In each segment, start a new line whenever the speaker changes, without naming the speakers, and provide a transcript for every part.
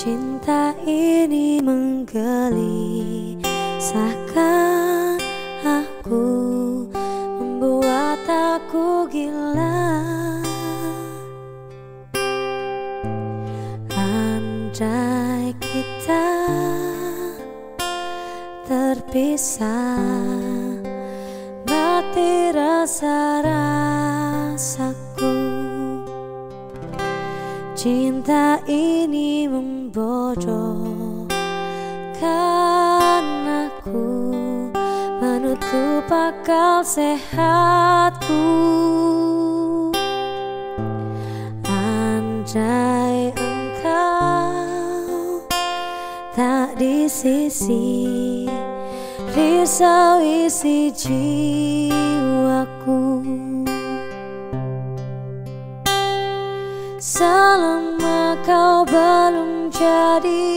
Cinta ini menggelisahkan aku Membuat aku gila. Andai kita terpisah Mati rasa Cinta ini membodoh karena aku. Menutup akal sehatku. Andai engkau tak di sisi Risau isi jiwaku Selama kau belum jadi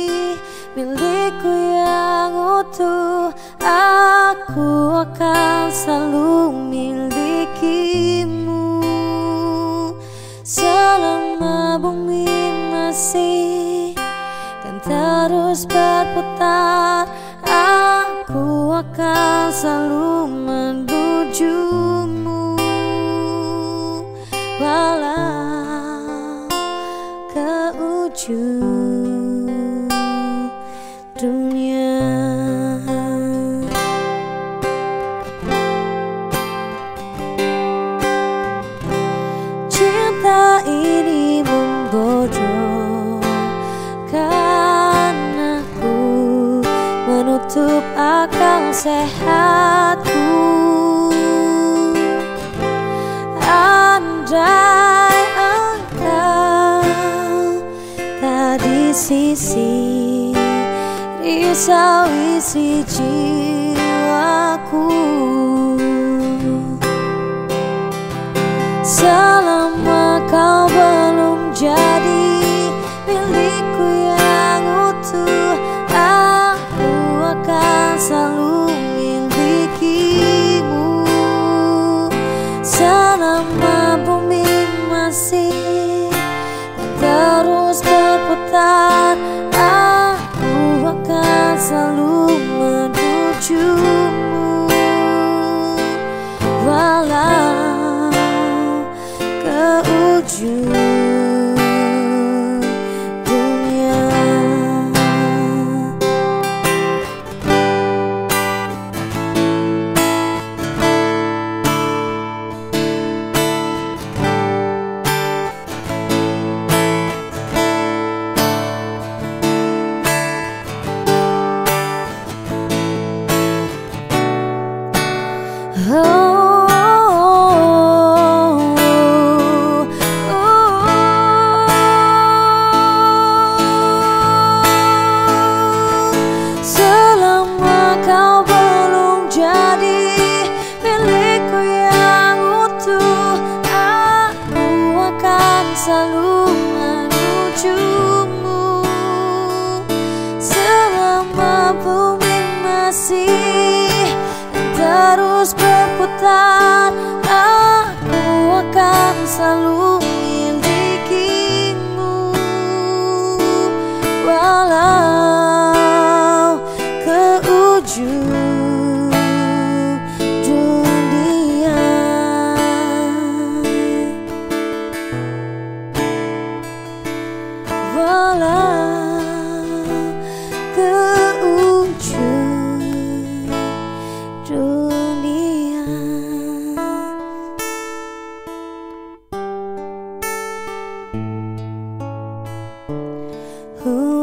milikku yang utuh Aku akan selalu milikimu Selama bumi masih kan terus berputar Aku akan selalu menujumu. Walau ujung dunia Cinta ini membodohkan aku Menutup akal sehatku tadi sisi risau isi jiwaku. Selama berputar akan selalu terus berputar. Aku akan selalu Ooh.